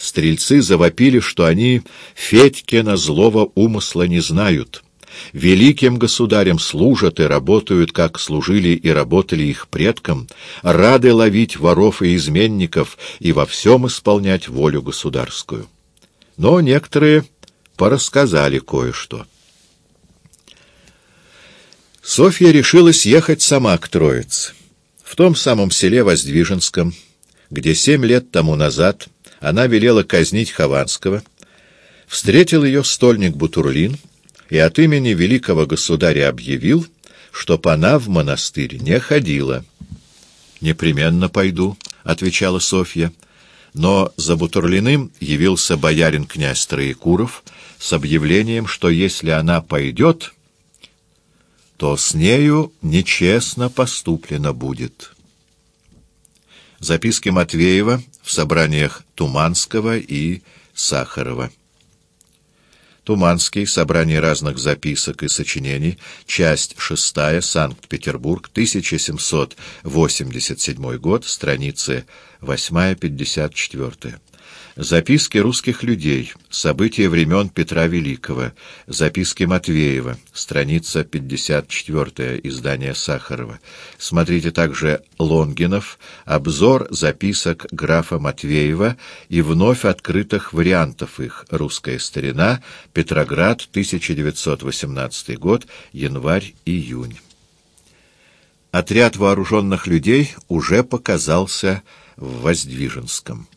Стрельцы завопили, что они Федькина злого умысла не знают. Великим государям служат и работают, как служили и работали их предкам, рады ловить воров и изменников и во всем исполнять волю государскую. Но некоторые порассказали кое-что. Софья решилась ехать сама к Троице. В том самом селе Воздвиженском, где семь лет тому назад она велела казнить Хованского, встретил ее стольник Бутурлин и от имени великого государя объявил, чтоб она в монастырь не ходила. «Непременно пойду», — отвечала Софья. Но за Бутурлиным явился боярин князь Троекуров с объявлением, что если она пойдет, то с нею нечестно поступлено будет. Записки Матвеева в собраниях Туманского и Сахарова. Туманский. Собрание разных записок и сочинений. Часть шестая. Санкт-Петербург. 1787 год. Страницы 8-54. Записки русских людей. События времен Петра Великого. Записки Матвеева. Страница 54. Издание Сахарова. Смотрите также Лонгинов. Обзор записок графа Матвеева и вновь открытых вариантов их. Русская старина. Петроград. 1918 год. Январь-июнь. Отряд вооруженных людей уже показался в Воздвиженском.